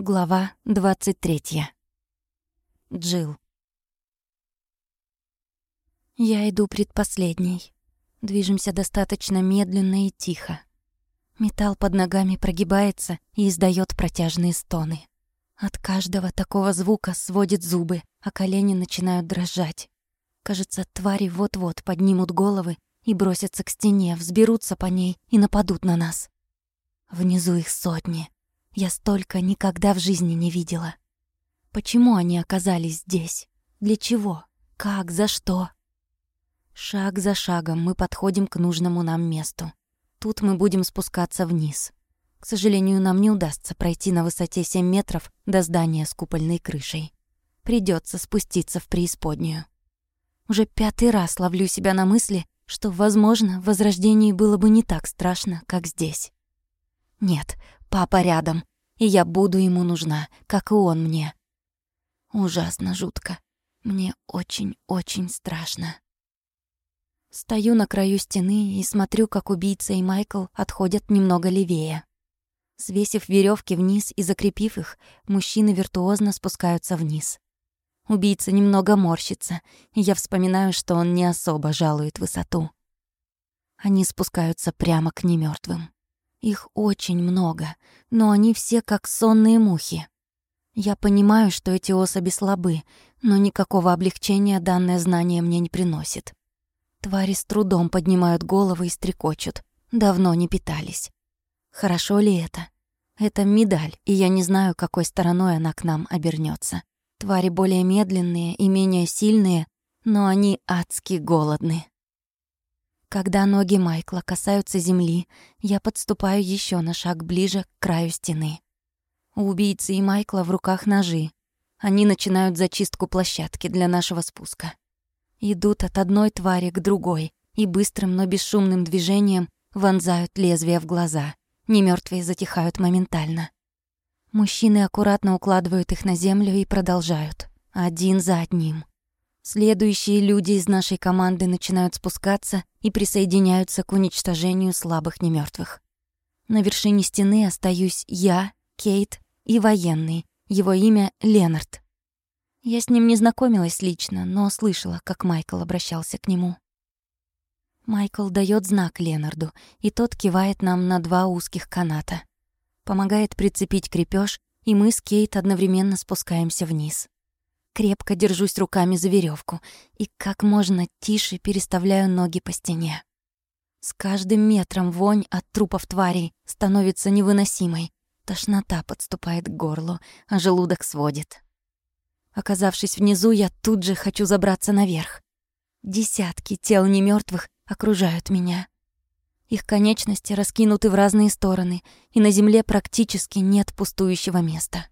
Глава 23. Джил. Я иду предпоследней. Движемся достаточно медленно и тихо. Металл под ногами прогибается и издает протяжные стоны. От каждого такого звука сводит зубы, а колени начинают дрожать. Кажется, твари вот-вот поднимут головы и бросятся к стене, взберутся по ней и нападут на нас. Внизу их сотни. Я столько никогда в жизни не видела. Почему они оказались здесь? Для чего? Как? За что? Шаг за шагом мы подходим к нужному нам месту. Тут мы будем спускаться вниз. К сожалению, нам не удастся пройти на высоте 7 метров до здания с купольной крышей. Придется спуститься в преисподнюю. Уже пятый раз ловлю себя на мысли, что, возможно, в Возрождении было бы не так страшно, как здесь. Нет, папа рядом, и я буду ему нужна, как и он мне. Ужасно жутко. Мне очень-очень страшно. Стою на краю стены и смотрю, как убийца и Майкл отходят немного левее. Свесив веревки вниз и закрепив их, мужчины виртуозно спускаются вниз. Убийца немного морщится, и я вспоминаю, что он не особо жалует высоту. Они спускаются прямо к немертвым. Их очень много, но они все как сонные мухи. Я понимаю, что эти особи слабы, но никакого облегчения данное знание мне не приносит. Твари с трудом поднимают головы и стрекочут. Давно не питались. Хорошо ли это? Это медаль, и я не знаю, какой стороной она к нам обернется. Твари более медленные и менее сильные, но они адски голодны. Когда ноги Майкла касаются земли, я подступаю еще на шаг ближе к краю стены. У убийцы и Майкла в руках ножи. Они начинают зачистку площадки для нашего спуска. Идут от одной твари к другой и быстрым, но бесшумным движением вонзают лезвия в глаза. Немёртвые затихают моментально. Мужчины аккуратно укладывают их на землю и продолжают. Один за одним. Следующие люди из нашей команды начинают спускаться и присоединяются к уничтожению слабых немертвых. На вершине стены остаюсь я, Кейт и военный. Его имя Ленард. Я с ним не знакомилась лично, но слышала, как Майкл обращался к нему. Майкл дает знак Ленарду, и тот кивает нам на два узких каната. Помогает прицепить крепеж, и мы с Кейт одновременно спускаемся вниз. Крепко держусь руками за веревку и как можно тише переставляю ноги по стене. С каждым метром вонь от трупов тварей становится невыносимой. Тошнота подступает к горлу, а желудок сводит. Оказавшись внизу, я тут же хочу забраться наверх. Десятки тел немертвых окружают меня. Их конечности раскинуты в разные стороны, и на земле практически нет пустующего места.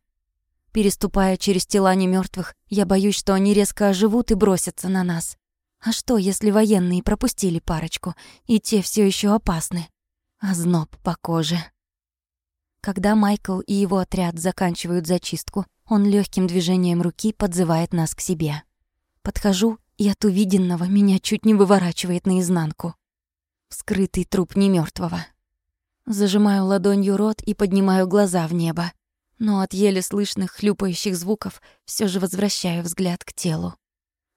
Переступая через тела немертвых, я боюсь, что они резко оживут и бросятся на нас. А что, если военные пропустили парочку, и те все еще опасны? Озноб по коже. Когда Майкл и его отряд заканчивают зачистку, он легким движением руки подзывает нас к себе. Подхожу, и от увиденного меня чуть не выворачивает наизнанку. Вскрытый труп немертвого. Зажимаю ладонью рот и поднимаю глаза в небо но от еле слышных хлюпающих звуков все же возвращаю взгляд к телу.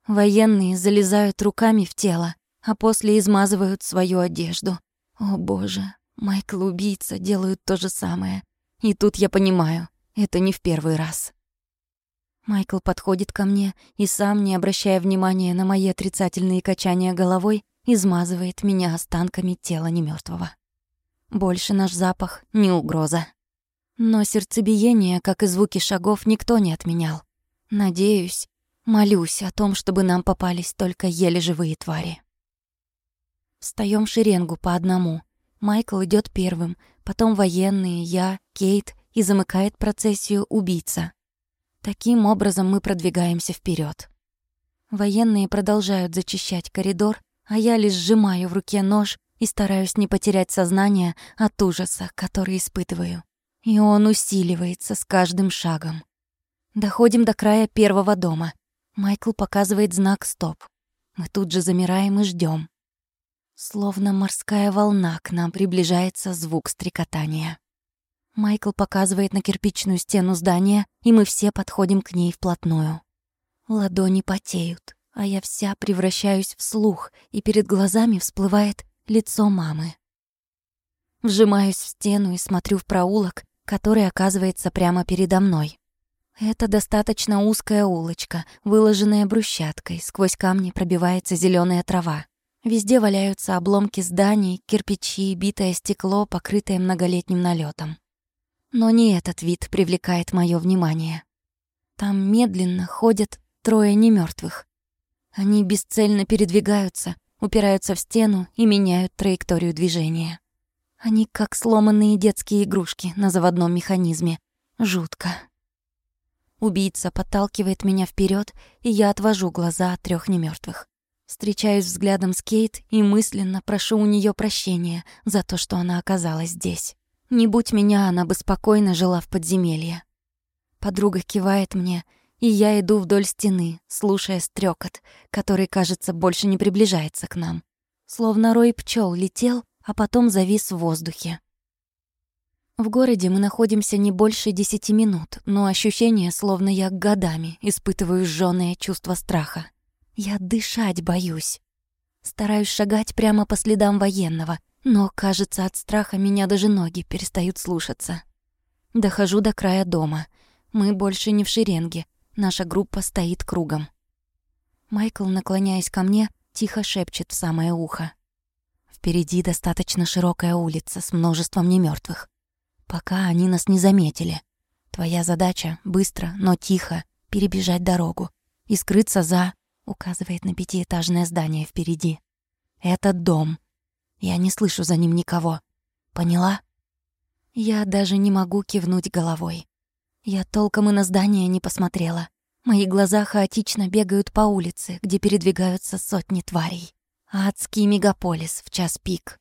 Военные залезают руками в тело, а после измазывают свою одежду. О боже, Майкл убийца делают то же самое. И тут я понимаю, это не в первый раз. Майкл подходит ко мне и сам, не обращая внимания на мои отрицательные качания головой, измазывает меня останками тела немертвого. Больше наш запах не угроза. Но сердцебиение, как и звуки шагов, никто не отменял. Надеюсь, молюсь о том, чтобы нам попались только еле живые твари. Встаём шеренгу по одному. Майкл идёт первым, потом военные, я, Кейт и замыкает процессию убийца. Таким образом мы продвигаемся вперёд. Военные продолжают зачищать коридор, а я лишь сжимаю в руке нож и стараюсь не потерять сознание от ужаса, который испытываю. И он усиливается с каждым шагом. Доходим до края первого дома. Майкл показывает знак «Стоп». Мы тут же замираем и ждем. Словно морская волна к нам приближается звук стрекотания. Майкл показывает на кирпичную стену здания, и мы все подходим к ней вплотную. Ладони потеют, а я вся превращаюсь в слух, и перед глазами всплывает лицо мамы. Вжимаюсь в стену и смотрю в проулок, который оказывается прямо передо мной. Это достаточно узкая улочка, выложенная брусчаткой, сквозь камни пробивается зеленая трава. Везде валяются обломки зданий, кирпичи, битое стекло, покрытое многолетним налетом. Но не этот вид привлекает мое внимание. Там медленно ходят трое немертвых. Они бесцельно передвигаются, упираются в стену и меняют траекторию движения. Они как сломанные детские игрушки на заводном механизме. Жутко. Убийца подталкивает меня вперед, и я отвожу глаза от трех немертвых. Встречаюсь взглядом с Кейт и мысленно прошу у нее прощения за то, что она оказалась здесь. Не будь меня, она бы спокойно жила в подземелье. Подруга кивает мне, и я иду вдоль стены, слушая стрекот, который, кажется, больше не приближается к нам. Словно рой пчел летел, а потом завис в воздухе. В городе мы находимся не больше десяти минут, но ощущение, словно я годами испытываю жжёное чувство страха. Я дышать боюсь. Стараюсь шагать прямо по следам военного, но, кажется, от страха меня даже ноги перестают слушаться. Дохожу до края дома. Мы больше не в шеренге. Наша группа стоит кругом. Майкл, наклоняясь ко мне, тихо шепчет в самое ухо. Впереди достаточно широкая улица с множеством немертвых пока они нас не заметили. Твоя задача — быстро, но тихо перебежать дорогу и скрыться за... указывает на пятиэтажное здание впереди. Этот дом. Я не слышу за ним никого. Поняла? Я даже не могу кивнуть головой. Я толком и на здание не посмотрела. Мои глаза хаотично бегают по улице, где передвигаются сотни тварей. Адский мегаполис в час пик.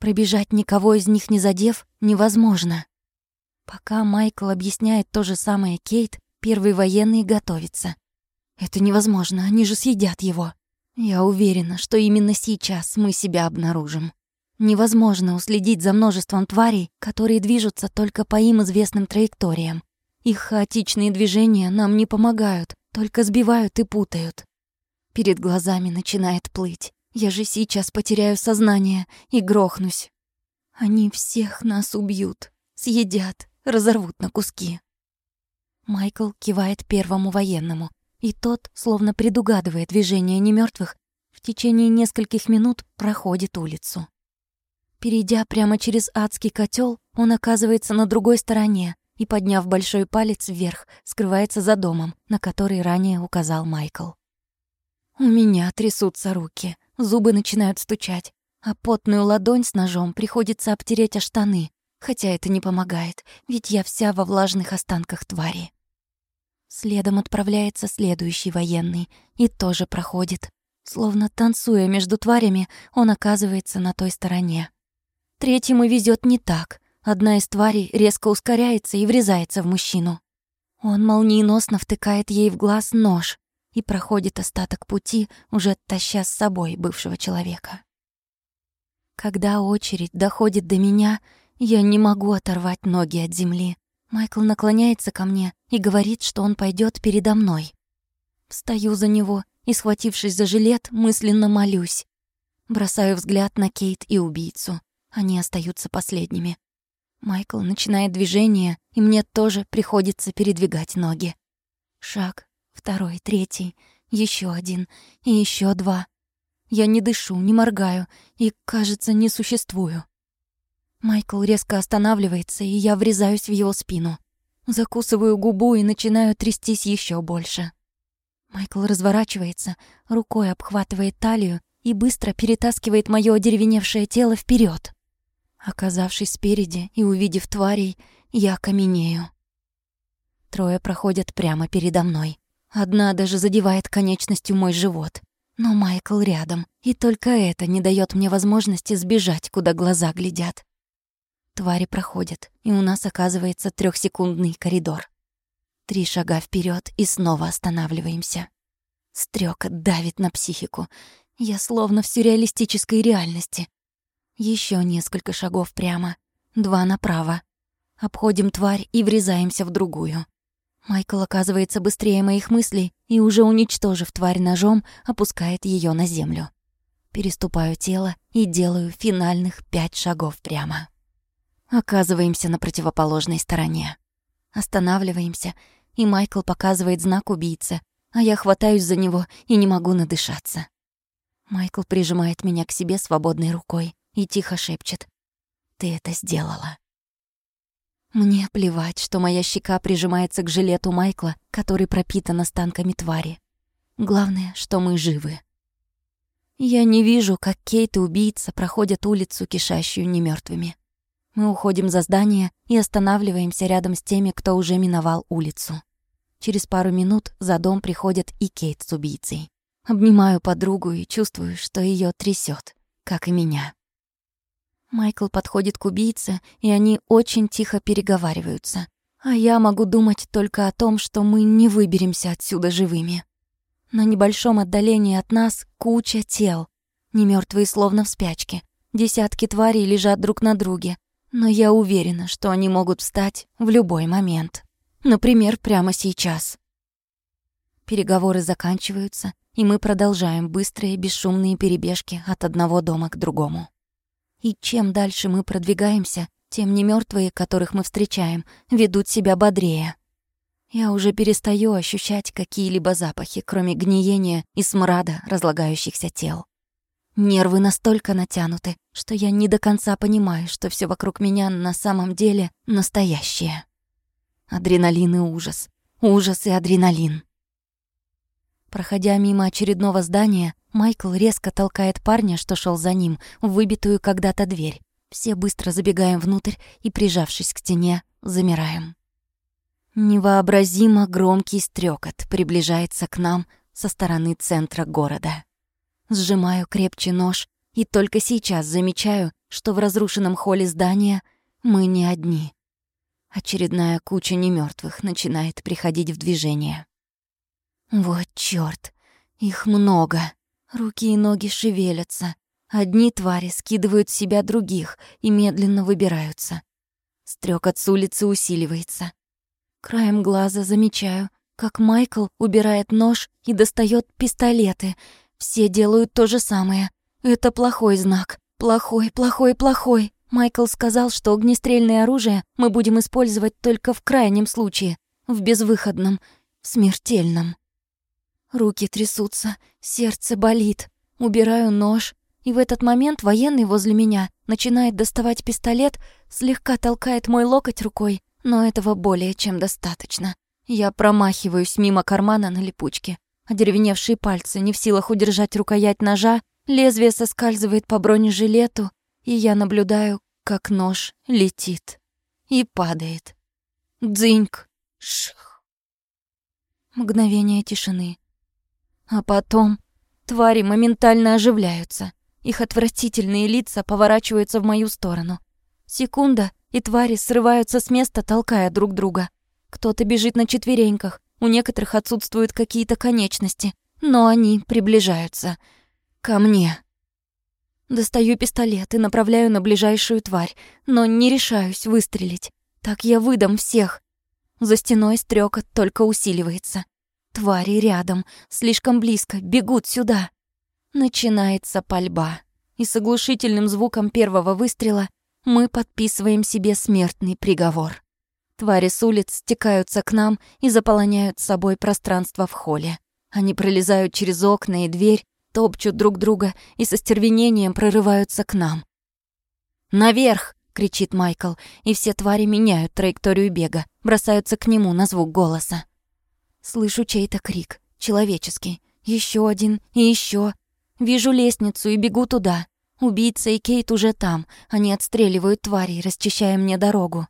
Пробежать никого из них не задев невозможно. Пока Майкл объясняет то же самое Кейт, первый военный готовится. Это невозможно, они же съедят его. Я уверена, что именно сейчас мы себя обнаружим. Невозможно уследить за множеством тварей, которые движутся только по им известным траекториям. Их хаотичные движения нам не помогают, только сбивают и путают. Перед глазами начинает плыть. Я же сейчас потеряю сознание и грохнусь. Они всех нас убьют, съедят, разорвут на куски. Майкл кивает первому военному, и тот, словно предугадывая движение немертвых, в течение нескольких минут проходит улицу. Перейдя прямо через адский котел, он оказывается на другой стороне и, подняв большой палец вверх, скрывается за домом, на который ранее указал Майкл. У меня трясутся руки. Зубы начинают стучать, а потную ладонь с ножом приходится обтереть о штаны, хотя это не помогает, ведь я вся во влажных останках твари. Следом отправляется следующий военный и тоже проходит. Словно танцуя между тварями, он оказывается на той стороне. Третьему везет не так. Одна из тварей резко ускоряется и врезается в мужчину. Он молниеносно втыкает ей в глаз нож, и проходит остаток пути, уже таща с собой бывшего человека. Когда очередь доходит до меня, я не могу оторвать ноги от земли. Майкл наклоняется ко мне и говорит, что он пойдет передо мной. Встаю за него и, схватившись за жилет, мысленно молюсь. Бросаю взгляд на Кейт и убийцу. Они остаются последними. Майкл начинает движение, и мне тоже приходится передвигать ноги. Шаг, Второй, третий, еще один и еще два. Я не дышу, не моргаю и, кажется, не существую. Майкл резко останавливается, и я врезаюсь в его спину. Закусываю губу и начинаю трястись еще больше. Майкл разворачивается, рукой обхватывает талию и быстро перетаскивает моё одеревеневшее тело вперед. Оказавшись спереди и увидев тварей, я каменею. Трое проходят прямо передо мной. Одна даже задевает конечностью мой живот. Но Майкл рядом, и только это не дает мне возможности сбежать, куда глаза глядят. Твари проходят, и у нас оказывается трехсекундный коридор. Три шага вперед и снова останавливаемся. Стрёка давит на психику. Я словно в сюрреалистической реальности. Еще несколько шагов прямо, два направо. Обходим тварь и врезаемся в другую. Майкл оказывается быстрее моих мыслей и, уже уничтожив тварь ножом, опускает ее на землю. Переступаю тело и делаю финальных пять шагов прямо. Оказываемся на противоположной стороне. Останавливаемся, и Майкл показывает знак убийце, а я хватаюсь за него и не могу надышаться. Майкл прижимает меня к себе свободной рукой и тихо шепчет. «Ты это сделала». Мне плевать, что моя щека прижимается к жилету Майкла, который пропитан останками твари. Главное, что мы живы. Я не вижу, как Кейт и убийца проходят улицу, кишащую немертвыми. Мы уходим за здание и останавливаемся рядом с теми, кто уже миновал улицу. Через пару минут за дом приходят и Кейт с убийцей. Обнимаю подругу и чувствую, что ее трясет, как и меня. Майкл подходит к убийце, и они очень тихо переговариваются. А я могу думать только о том, что мы не выберемся отсюда живыми. На небольшом отдалении от нас куча тел. Немёртвые словно в спячке. Десятки тварей лежат друг на друге, но я уверена, что они могут встать в любой момент. Например, прямо сейчас. Переговоры заканчиваются, и мы продолжаем быстрые бесшумные перебежки от одного дома к другому. И чем дальше мы продвигаемся, тем не мертвые, которых мы встречаем, ведут себя бодрее. Я уже перестаю ощущать какие-либо запахи, кроме гниения и смрада разлагающихся тел. Нервы настолько натянуты, что я не до конца понимаю, что все вокруг меня на самом деле настоящее. Адреналин и ужас. Ужас и адреналин. Проходя мимо очередного здания, Майкл резко толкает парня, что шел за ним, в выбитую когда-то дверь. Все быстро забегаем внутрь и, прижавшись к стене, замираем. Невообразимо громкий стрекот приближается к нам со стороны центра города. Сжимаю крепче нож и только сейчас замечаю, что в разрушенном холле здания мы не одни. Очередная куча немертвых начинает приходить в движение. Вот чёрт, их много. Руки и ноги шевелятся. Одни твари скидывают с себя других и медленно выбираются. Стрёкот с улицы усиливается. Краем глаза замечаю, как Майкл убирает нож и достает пистолеты — все делают то же самое. Это плохой знак. Плохой, плохой, плохой. Майкл сказал, что огнестрельное оружие мы будем использовать только в крайнем случае, в безвыходном, смертельном. Руки трясутся, сердце болит. Убираю нож, и в этот момент военный возле меня начинает доставать пистолет, слегка толкает мой локоть рукой, но этого более чем достаточно. Я промахиваюсь мимо кармана на липучке. Одеревеневшие пальцы не в силах удержать рукоять ножа, лезвие соскальзывает по бронежилету, и я наблюдаю, как нож летит и падает. Дзыньк! Шх! Мгновение тишины. А потом твари моментально оживляются. Их отвратительные лица поворачиваются в мою сторону. Секунда, и твари срываются с места, толкая друг друга. Кто-то бежит на четвереньках, у некоторых отсутствуют какие-то конечности, но они приближаются. Ко мне. Достаю пистолет и направляю на ближайшую тварь, но не решаюсь выстрелить. Так я выдам всех. За стеной стрёкот только усиливается. Твари рядом, слишком близко, бегут сюда. Начинается пальба. И с оглушительным звуком первого выстрела мы подписываем себе смертный приговор. Твари с улиц стекаются к нам и заполоняют собой пространство в холле. Они пролезают через окна и дверь, топчут друг друга и со стервенением прорываются к нам. «Наверх!» — кричит Майкл, и все твари меняют траекторию бега, бросаются к нему на звук голоса. Слышу чей-то крик, человеческий. Еще один и еще. Вижу лестницу и бегу туда. Убийца и Кейт уже там. Они отстреливают тварей, расчищая мне дорогу.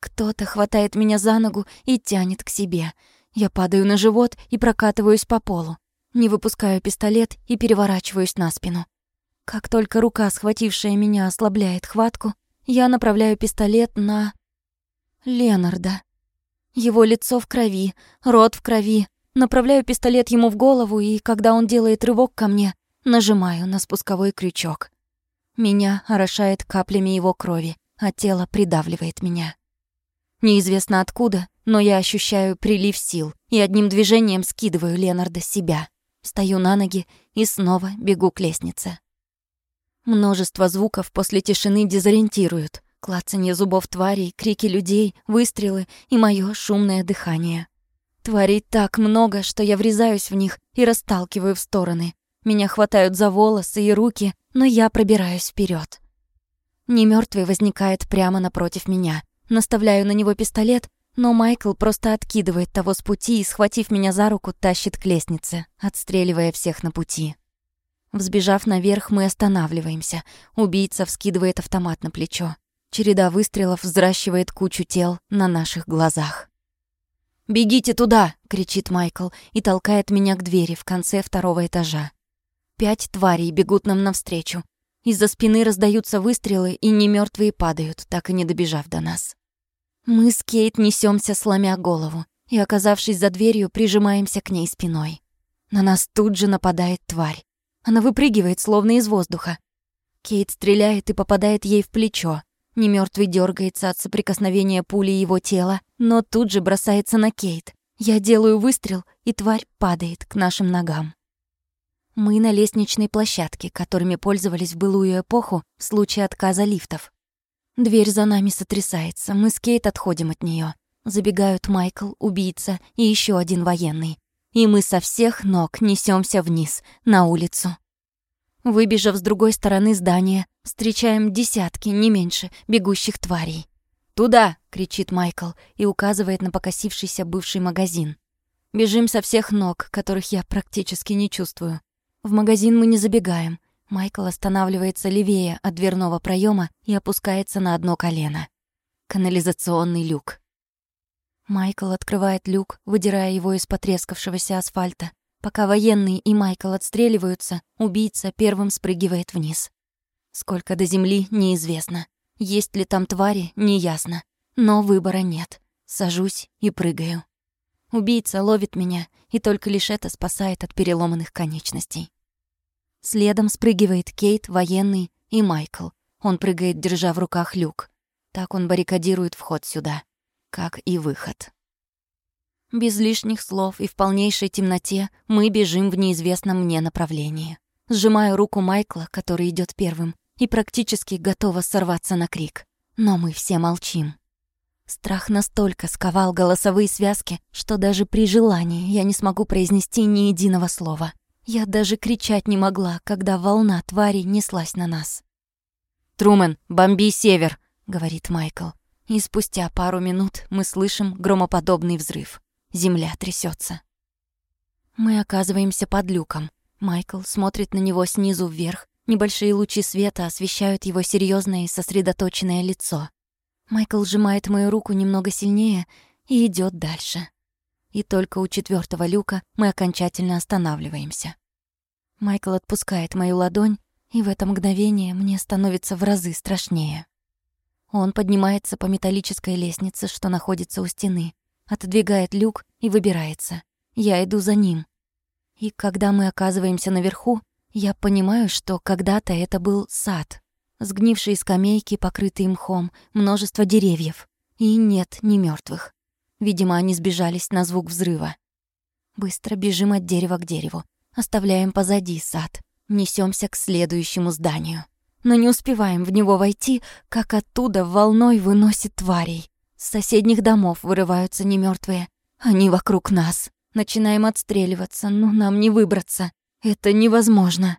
Кто-то хватает меня за ногу и тянет к себе. Я падаю на живот и прокатываюсь по полу. Не выпускаю пистолет и переворачиваюсь на спину. Как только рука, схватившая меня, ослабляет хватку, я направляю пистолет на... Ленарда. Его лицо в крови, рот в крови. Направляю пистолет ему в голову, и когда он делает рывок ко мне, нажимаю на спусковой крючок. Меня орошает каплями его крови, а тело придавливает меня. Неизвестно откуда, но я ощущаю прилив сил и одним движением скидываю Ленарда с себя. Стою на ноги и снова бегу к лестнице. Множество звуков после тишины дезориентируют. Клацанье зубов тварей, крики людей, выстрелы и мое шумное дыхание. Тварей так много, что я врезаюсь в них и расталкиваю в стороны. Меня хватают за волосы и руки, но я пробираюсь вперед. Немёртвый возникает прямо напротив меня. Наставляю на него пистолет, но Майкл просто откидывает того с пути и, схватив меня за руку, тащит к лестнице, отстреливая всех на пути. Взбежав наверх, мы останавливаемся. Убийца вскидывает автомат на плечо. Череда выстрелов взращивает кучу тел на наших глазах. «Бегите туда!» — кричит Майкл и толкает меня к двери в конце второго этажа. Пять тварей бегут нам навстречу. Из-за спины раздаются выстрелы, и немёртвые падают, так и не добежав до нас. Мы с Кейт несёмся, сломя голову, и, оказавшись за дверью, прижимаемся к ней спиной. На нас тут же нападает тварь. Она выпрыгивает, словно из воздуха. Кейт стреляет и попадает ей в плечо. Немёртвый дёргается от соприкосновения пули его тела, но тут же бросается на Кейт. Я делаю выстрел, и тварь падает к нашим ногам. Мы на лестничной площадке, которыми пользовались в былую эпоху в случае отказа лифтов. Дверь за нами сотрясается, мы с Кейт отходим от неё. Забегают Майкл, убийца и ещё один военный. И мы со всех ног несёмся вниз, на улицу. Выбежав с другой стороны здания, встречаем десятки, не меньше, бегущих тварей. «Туда!» — кричит Майкл и указывает на покосившийся бывший магазин. Бежим со всех ног, которых я практически не чувствую. В магазин мы не забегаем. Майкл останавливается левее от дверного проема и опускается на одно колено. Канализационный люк. Майкл открывает люк, выдирая его из потрескавшегося асфальта, Пока военный и Майкл отстреливаются, убийца первым спрыгивает вниз. Сколько до земли, неизвестно. Есть ли там твари, неясно. Но выбора нет. Сажусь и прыгаю. Убийца ловит меня, и только лишь это спасает от переломанных конечностей. Следом спрыгивает Кейт, военный и Майкл. Он прыгает, держа в руках люк. Так он баррикадирует вход сюда, как и выход. Без лишних слов и в полнейшей темноте мы бежим в неизвестном мне направлении. Сжимаю руку Майкла, который идет первым, и практически готова сорваться на крик. Но мы все молчим. Страх настолько сковал голосовые связки, что даже при желании я не смогу произнести ни единого слова. Я даже кричать не могла, когда волна твари неслась на нас. «Трумен, бомби север!» — говорит Майкл. И спустя пару минут мы слышим громоподобный взрыв. Земля трясется. Мы оказываемся под люком. Майкл смотрит на него снизу вверх. Небольшие лучи света освещают его серьезное и сосредоточенное лицо. Майкл сжимает мою руку немного сильнее и идет дальше. И только у четвертого люка мы окончательно останавливаемся. Майкл отпускает мою ладонь, и в это мгновение мне становится в разы страшнее. Он поднимается по металлической лестнице, что находится у стены, отодвигает люк и выбирается. Я иду за ним. И когда мы оказываемся наверху, я понимаю, что когда-то это был сад. Сгнившие скамейки, покрытые мхом, множество деревьев. И нет ни мертвых. Видимо, они сбежались на звук взрыва. Быстро бежим от дерева к дереву. Оставляем позади сад. Несемся к следующему зданию. Но не успеваем в него войти, как оттуда волной выносит тварей. С соседних домов вырываются немертвые. Они вокруг нас. Начинаем отстреливаться, но нам не выбраться. Это невозможно.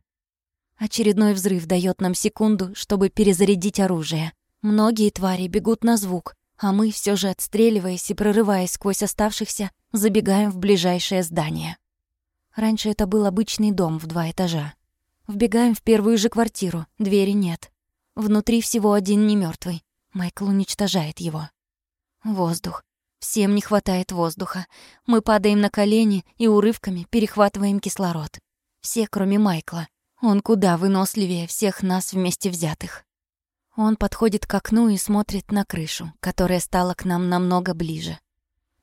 Очередной взрыв дает нам секунду, чтобы перезарядить оружие. Многие твари бегут на звук, а мы все же отстреливаясь и прорываясь сквозь оставшихся, забегаем в ближайшее здание. Раньше это был обычный дом в два этажа. Вбегаем в первую же квартиру, двери нет. Внутри всего один немертвый. Майкл уничтожает его. Воздух. Всем не хватает воздуха. Мы падаем на колени и урывками перехватываем кислород. Все, кроме Майкла. Он куда выносливее всех нас вместе взятых. Он подходит к окну и смотрит на крышу, которая стала к нам намного ближе.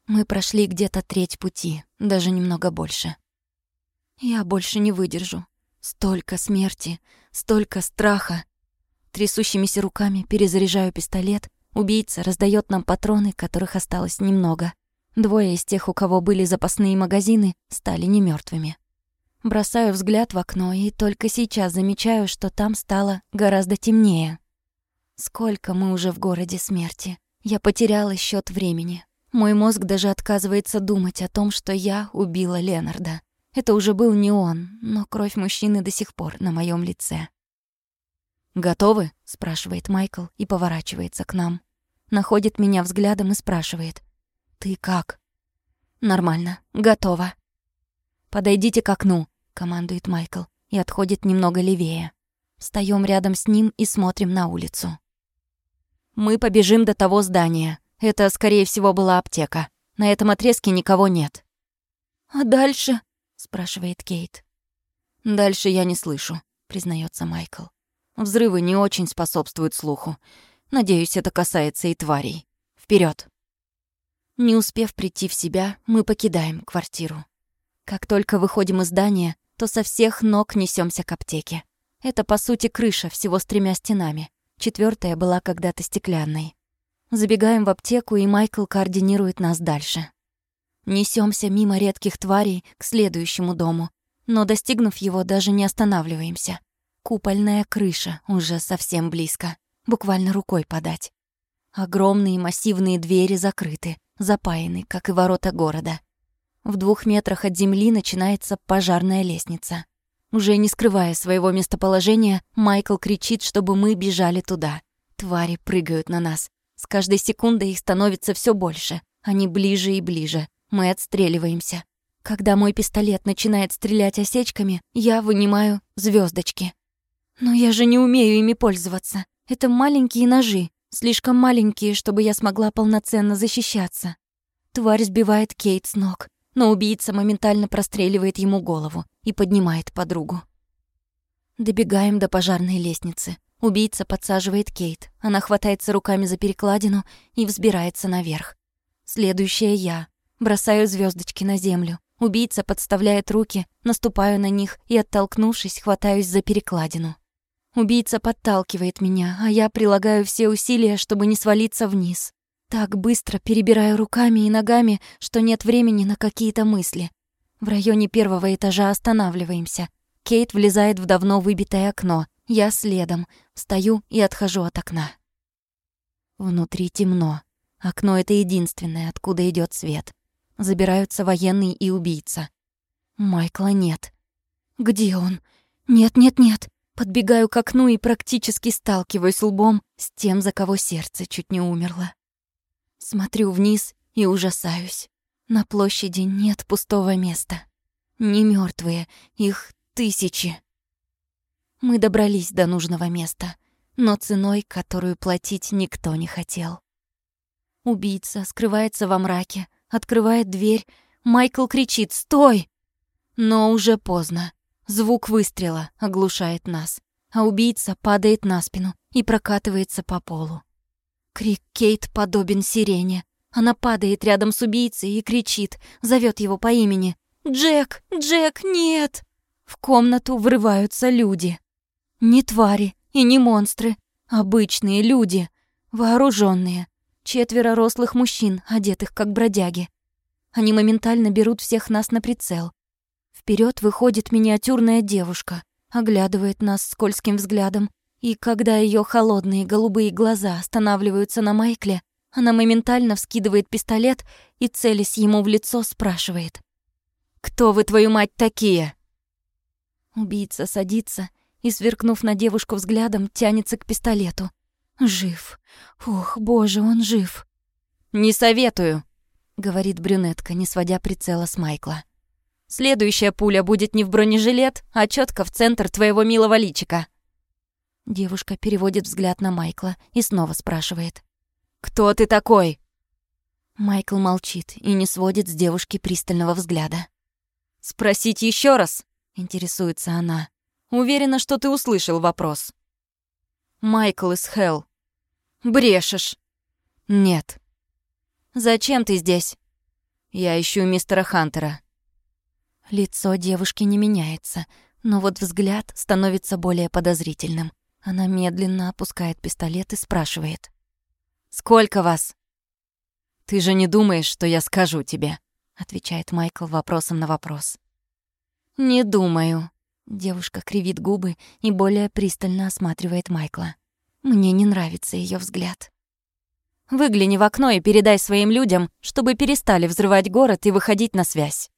Мы прошли где-то треть пути, даже немного больше. Я больше не выдержу. Столько смерти, столько страха. Трясущимися руками перезаряжаю пистолет Убийца раздает нам патроны, которых осталось немного. Двое из тех, у кого были запасные магазины, стали немертвыми. Бросаю взгляд в окно и только сейчас замечаю, что там стало гораздо темнее. Сколько мы уже в городе смерти. Я потеряла счет времени. Мой мозг даже отказывается думать о том, что я убила Ленарда. Это уже был не он, но кровь мужчины до сих пор на моем лице. «Готовы?» — спрашивает Майкл и поворачивается к нам. Находит меня взглядом и спрашивает. «Ты как?» «Нормально. Готово». «Подойдите к окну», — командует Майкл и отходит немного левее. Встаём рядом с ним и смотрим на улицу. «Мы побежим до того здания. Это, скорее всего, была аптека. На этом отрезке никого нет». «А дальше?» — спрашивает Кейт. «Дальше я не слышу», — признается Майкл. «Взрывы не очень способствуют слуху. Надеюсь, это касается и тварей. Вперед! Не успев прийти в себя, мы покидаем квартиру. Как только выходим из здания, то со всех ног несемся к аптеке. Это, по сути, крыша всего с тремя стенами. Четвертая была когда-то стеклянной. Забегаем в аптеку, и Майкл координирует нас дальше. Несемся мимо редких тварей к следующему дому, но, достигнув его, даже не останавливаемся. Купольная крыша уже совсем близко, буквально рукой подать. Огромные массивные двери закрыты, запаяны, как и ворота города. В двух метрах от земли начинается пожарная лестница. Уже не скрывая своего местоположения, Майкл кричит, чтобы мы бежали туда. Твари прыгают на нас. С каждой секундой их становится все больше. Они ближе и ближе. Мы отстреливаемся. Когда мой пистолет начинает стрелять осечками, я вынимаю звездочки. Но я же не умею ими пользоваться. Это маленькие ножи, слишком маленькие, чтобы я смогла полноценно защищаться. Тварь сбивает Кейт с ног но убийца моментально простреливает ему голову и поднимает подругу. Добегаем до пожарной лестницы. Убийца подсаживает Кейт. Она хватается руками за перекладину и взбирается наверх. Следующая я. Бросаю звездочки на землю. Убийца подставляет руки, наступаю на них и, оттолкнувшись, хватаюсь за перекладину. Убийца подталкивает меня, а я прилагаю все усилия, чтобы не свалиться вниз. Так быстро перебираю руками и ногами, что нет времени на какие-то мысли. В районе первого этажа останавливаемся. Кейт влезает в давно выбитое окно. Я следом. Встаю и отхожу от окна. Внутри темно. Окно — это единственное, откуда идет свет. Забираются военный и убийца. Майкла нет. Где он? Нет-нет-нет. Подбегаю к окну и практически сталкиваюсь лбом с тем, за кого сердце чуть не умерло. Смотрю вниз и ужасаюсь. На площади нет пустого места. Не мертвые, их тысячи. Мы добрались до нужного места, но ценой, которую платить никто не хотел. Убийца скрывается во мраке, открывает дверь. Майкл кричит «Стой!» Но уже поздно. Звук выстрела оглушает нас, а убийца падает на спину и прокатывается по полу. Крик Кейт подобен сирене. Она падает рядом с убийцей и кричит, зовет его по имени. «Джек! Джек, нет!» В комнату врываются люди. Не твари и не монстры. Обычные люди. Вооруженные. Четверо рослых мужчин, одетых как бродяги. Они моментально берут всех нас на прицел. Вперед выходит миниатюрная девушка, оглядывает нас скользким взглядом и когда ее холодные голубые глаза останавливаются на Майкле, она моментально вскидывает пистолет и, целясь ему в лицо, спрашивает. «Кто вы, твою мать, такие?» Убийца садится и, сверкнув на девушку взглядом, тянется к пистолету. «Жив. Ох, боже, он жив!» «Не советую», — говорит брюнетка, не сводя прицела с Майкла. «Следующая пуля будет не в бронежилет, а четко в центр твоего милого личика». Девушка переводит взгляд на Майкла и снова спрашивает. «Кто ты такой?» Майкл молчит и не сводит с девушки пристального взгляда. «Спросить еще раз?» — интересуется она. «Уверена, что ты услышал вопрос». «Майкл из Хелл». «Брешешь». «Нет». «Зачем ты здесь?» «Я ищу мистера Хантера». Лицо девушки не меняется, но вот взгляд становится более подозрительным. Она медленно опускает пистолет и спрашивает. Сколько вас?» «Ты же не думаешь, что я скажу тебе?» — отвечает Майкл вопросом на вопрос. «Не думаю». Девушка кривит губы и более пристально осматривает Майкла. Мне не нравится ее взгляд. «Выгляни в окно и передай своим людям, чтобы перестали взрывать город и выходить на связь».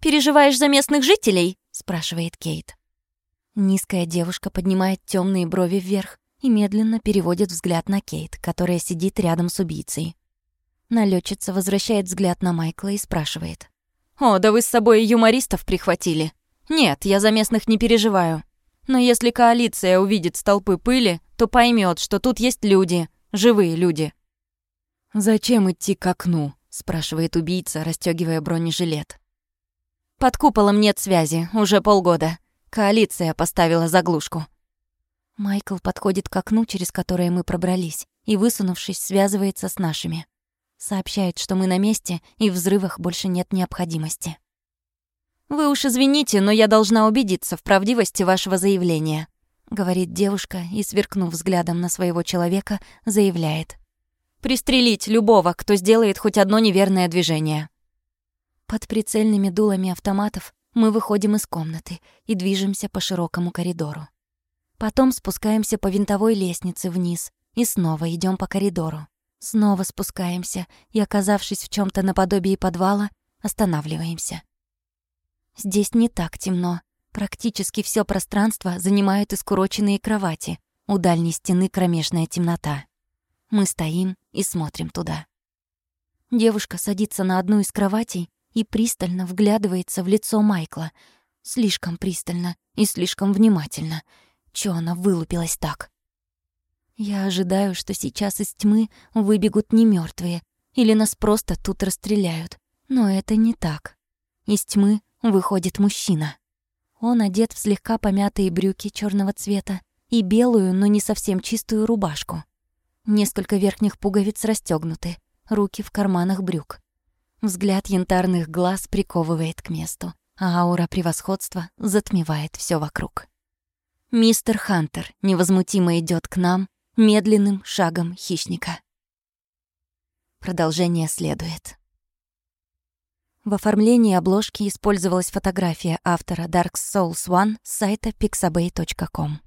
«Переживаешь за местных жителей?» — спрашивает Кейт. Низкая девушка поднимает темные брови вверх и медленно переводит взгляд на Кейт, которая сидит рядом с убийцей. Налетчица возвращает взгляд на Майкла и спрашивает. «О, да вы с собой юмористов прихватили?» «Нет, я за местных не переживаю. Но если коалиция увидит столпы пыли, то поймет, что тут есть люди, живые люди». «Зачем идти к окну?» — спрашивает убийца, расстегивая бронежилет. «Под куполом нет связи, уже полгода. Коалиция поставила заглушку». Майкл подходит к окну, через которое мы пробрались, и, высунувшись, связывается с нашими. Сообщает, что мы на месте, и в взрывах больше нет необходимости. «Вы уж извините, но я должна убедиться в правдивости вашего заявления», говорит девушка и, сверкнув взглядом на своего человека, заявляет. «Пристрелить любого, кто сделает хоть одно неверное движение». Под прицельными дулами автоматов мы выходим из комнаты и движемся по широкому коридору. Потом спускаемся по винтовой лестнице вниз и снова идем по коридору. Снова спускаемся и, оказавшись в чем то наподобие подвала, останавливаемся. Здесь не так темно. Практически все пространство занимают искуроченные кровати. У дальней стены кромешная темнота. Мы стоим и смотрим туда. Девушка садится на одну из кроватей и пристально вглядывается в лицо Майкла. Слишком пристально и слишком внимательно. Чё она вылупилась так? Я ожидаю, что сейчас из тьмы выбегут не мертвые, или нас просто тут расстреляют. Но это не так. Из тьмы выходит мужчина. Он одет в слегка помятые брюки черного цвета и белую, но не совсем чистую рубашку. Несколько верхних пуговиц расстегнуты, руки в карманах брюк. Взгляд янтарных глаз приковывает к месту, а аура превосходства затмевает все вокруг. Мистер Хантер невозмутимо идет к нам медленным шагом хищника. Продолжение следует. В оформлении обложки использовалась фотография автора Dark Souls One с сайта pixabay.com.